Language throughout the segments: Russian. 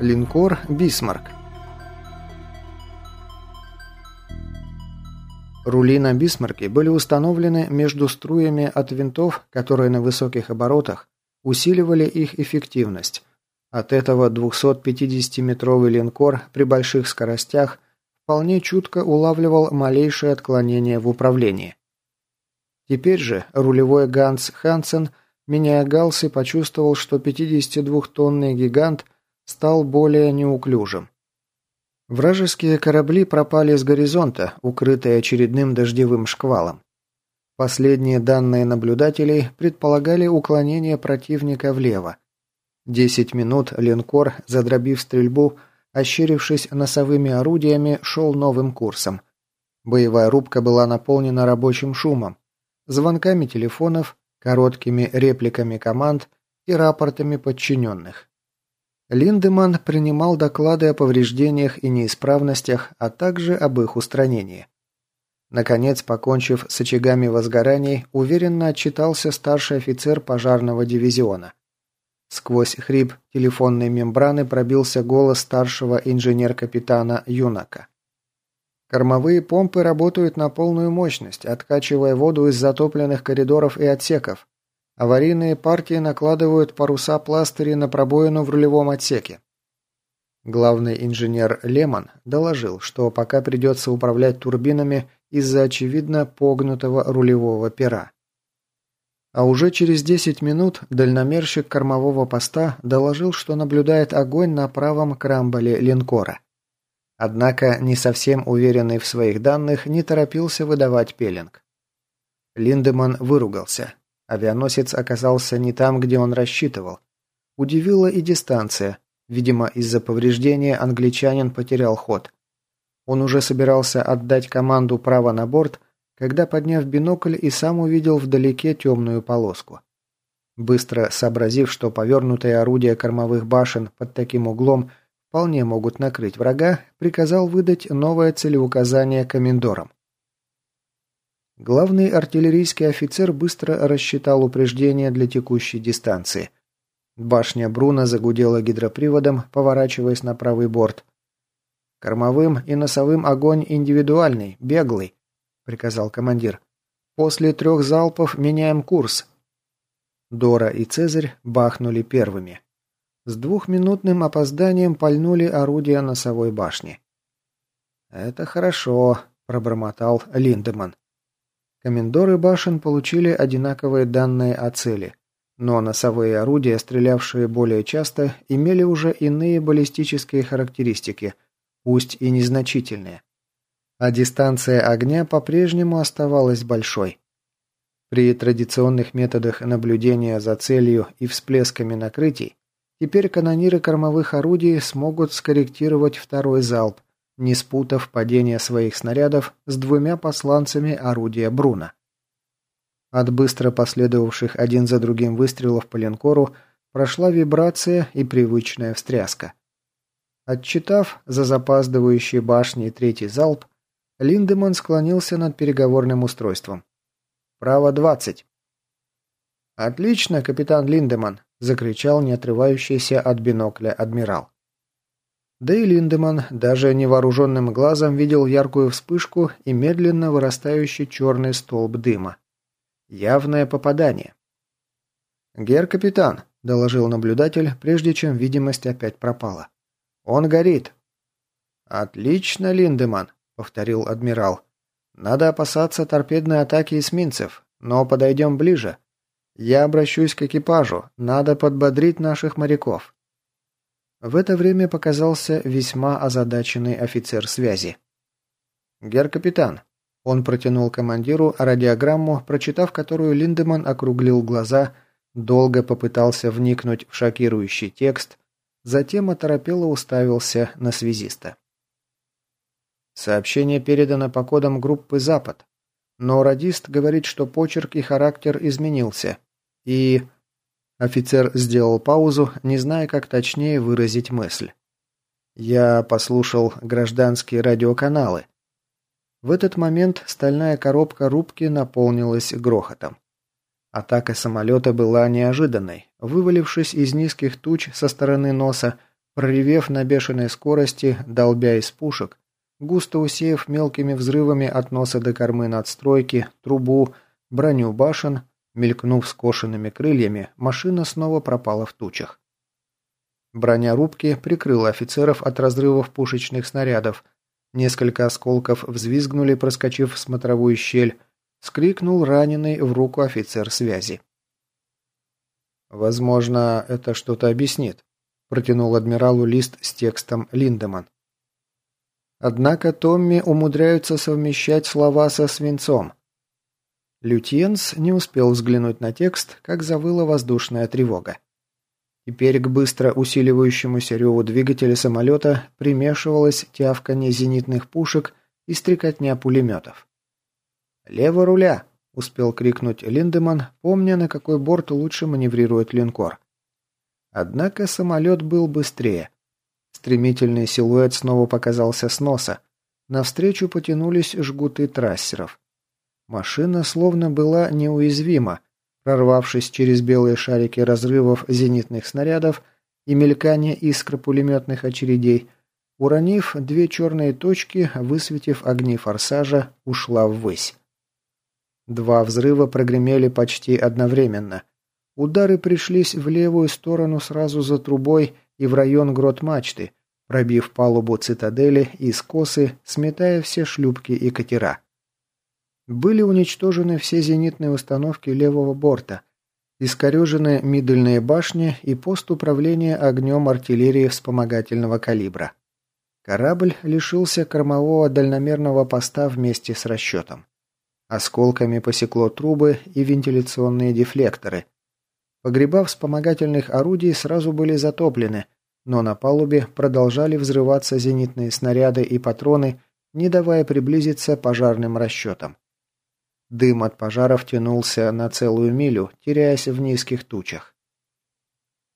Линкор «Бисмарк». Рули на «Бисмарке» были установлены между струями от винтов, которые на высоких оборотах усиливали их эффективность. От этого 250-метровый линкор при больших скоростях вполне чутко улавливал малейшие отклонения в управлении. Теперь же рулевой Ганс Хансен, меняя галсы, почувствовал, что 52-тонный гигант стал более неуклюжим. Вражеские корабли пропали с горизонта, укрытые очередным дождевым шквалом. Последние данные наблюдателей предполагали уклонение противника влево. Десять минут линкор, задробив стрельбу, ощерившись носовыми орудиями, шел новым курсом. Боевая рубка была наполнена рабочим шумом, звонками телефонов, короткими репликами команд и рапортами подчиненных. Линдеман принимал доклады о повреждениях и неисправностях, а также об их устранении. Наконец, покончив с очагами возгораний, уверенно отчитался старший офицер пожарного дивизиона. Сквозь хрип телефонной мембраны пробился голос старшего инженер-капитана Юнака. Кормовые помпы работают на полную мощность, откачивая воду из затопленных коридоров и отсеков. Аварийные партии накладывают паруса пластыри на пробоину в рулевом отсеке. Главный инженер Лемон доложил, что пока придется управлять турбинами из-за очевидно погнутого рулевого пера. А уже через 10 минут дальномерщик кормового поста доложил, что наблюдает огонь на правом крамболе линкора. Однако, не совсем уверенный в своих данных, не торопился выдавать пеленг. Линдеман выругался. Авианосец оказался не там, где он рассчитывал. Удивила и дистанция. Видимо, из-за повреждения англичанин потерял ход. Он уже собирался отдать команду право на борт, когда, подняв бинокль, и сам увидел вдалеке темную полоску. Быстро сообразив, что повернутые орудия кормовых башен под таким углом вполне могут накрыть врага, приказал выдать новое целеуказание комендорам. Главный артиллерийский офицер быстро рассчитал упреждение для текущей дистанции. Башня Бруна загудела гидроприводом, поворачиваясь на правый борт. «Кормовым и носовым огонь индивидуальный, беглый», — приказал командир. «После трех залпов меняем курс». Дора и Цезарь бахнули первыми. С двухминутным опозданием пальнули орудия носовой башни. «Это хорошо», — пробормотал Линдеман. Комендоры башен получили одинаковые данные о цели, но носовые орудия, стрелявшие более часто, имели уже иные баллистические характеристики, пусть и незначительные. А дистанция огня по-прежнему оставалась большой. При традиционных методах наблюдения за целью и всплесками накрытий теперь канониры кормовых орудий смогут скорректировать второй залп, не спутав падение своих снарядов с двумя посланцами орудия Бруна. От быстро последовавших один за другим выстрелов по линкору прошла вибрация и привычная встряска. Отчитав за запаздывающей башней третий залп, Линдеман склонился над переговорным устройством. «Право 20». «Отлично, капитан Линдеман», – закричал не отрывающийся от бинокля адмирал. Да и Линдеман даже невооруженным глазом видел яркую вспышку и медленно вырастающий черный столб дыма. Явное попадание. «Гер-капитан», — доложил наблюдатель, прежде чем видимость опять пропала. «Он горит». «Отлично, Линдеман», — повторил адмирал. «Надо опасаться торпедной атаки эсминцев, но подойдем ближе. Я обращусь к экипажу, надо подбодрить наших моряков». В это время показался весьма озадаченный офицер связи. «Гер-капитан». Он протянул командиру радиограмму, прочитав которую Линдеман округлил глаза, долго попытался вникнуть в шокирующий текст, затем оторопело уставился на связиста. Сообщение передано по кодам группы «Запад», но радист говорит, что почерк и характер изменился, и... Офицер сделал паузу, не зная, как точнее выразить мысль. Я послушал гражданские радиоканалы. В этот момент стальная коробка рубки наполнилась грохотом. Атака самолета была неожиданной. Вывалившись из низких туч со стороны носа, Проревев на бешеной скорости, долбя из пушек, густо усеяв мелкими взрывами от носа до кормы надстройки, трубу, броню башен, мелькнув скошенными крыльями, машина снова пропала в тучах. Броня рубки прикрыла офицеров от разрывов пушечных снарядов. Несколько осколков взвизгнули, проскочив в смотровую щель. Скрикнул раненый в руку офицер связи. «Возможно, это что-то объяснит», – протянул адмиралу лист с текстом Линдеман. Однако Томми умудряются совмещать слова со свинцом. Лютьенс не успел взглянуть на текст, как завыла воздушная тревога. Теперь к быстро усиливающемуся реву двигателя самолета примешивалось тявканье зенитных пушек и стрекотня пулеметов. «Лево руля!» – успел крикнуть Линдеман, помня, на какой борт лучше маневрирует линкор. Однако самолет был быстрее. Стремительный силуэт снова показался с носа. Навстречу потянулись жгуты трассеров. Машина словно была неуязвима, прорвавшись через белые шарики разрывов зенитных снарядов и мелькание искр пулеметных очередей, уронив две черные точки, высветив огни форсажа, ушла ввысь. Два взрыва прогремели почти одновременно. Удары пришлись в левую сторону сразу за трубой и в район грот мачты, пробив палубу цитадели и скосы, сметая все шлюпки и катера. Были уничтожены все зенитные установки левого борта, искорежены мидельные башни и пост управления огнем артиллерии вспомогательного калибра. Корабль лишился кормового дальномерного поста вместе с расчетом. Осколками посекло трубы и вентиляционные дефлекторы. Погреба вспомогательных орудий сразу были затоплены, но на палубе продолжали взрываться зенитные снаряды и патроны, не давая приблизиться пожарным расчетам. Дым от пожаров тянулся на целую милю, теряясь в низких тучах.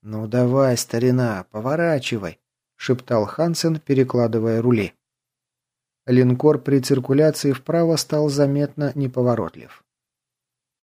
«Ну давай, старина, поворачивай», — шептал Хансен, перекладывая рули. Линкор при циркуляции вправо стал заметно неповоротлив.